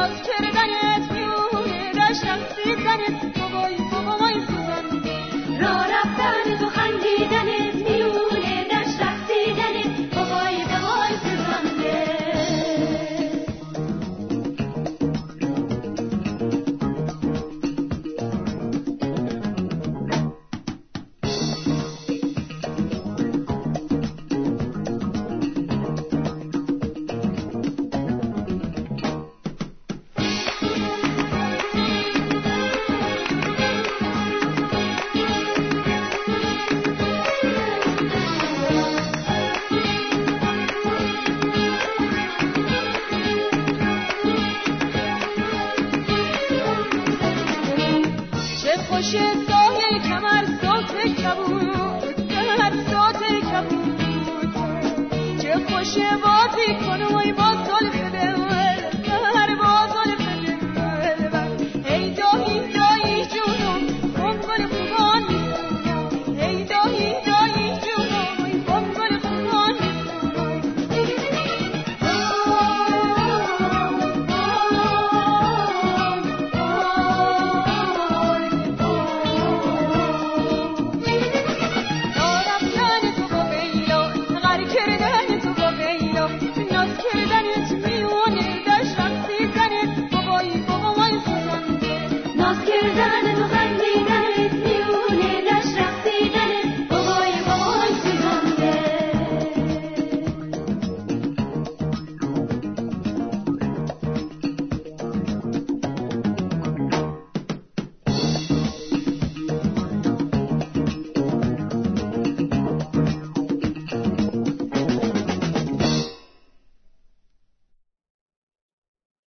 Buenos Aires. خوش سایه کمر سات کبود.